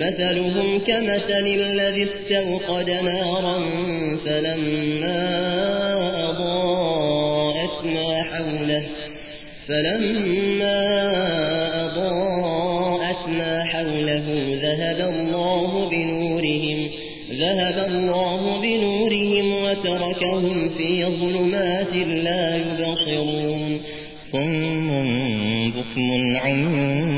مثلهم كمثل الذي استوقد نارا فلما أضاءت ما حوله فلما أضاءت ما حوله ذهب الله بنورهم ذهب الله بنورهم وتركهم في ظلمات لا يبصرون صم بكم عم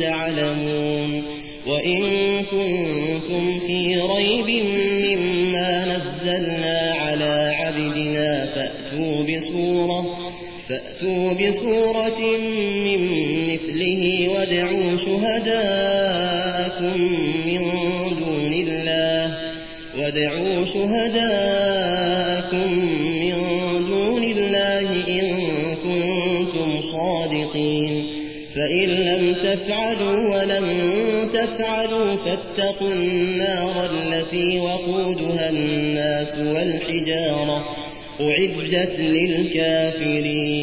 تعلمون وإن كنتم في ريب مما نزلنا على عبدنا فأتوا بسورة فأتوا بسورة من مثله وادعوا شهداءكم من دون الله وادعوا شهداءكم فإن لم تفعلوا ولم تفعلوا فاتقوا النار التي وقودها الناس والحجارة أعدت للكافرين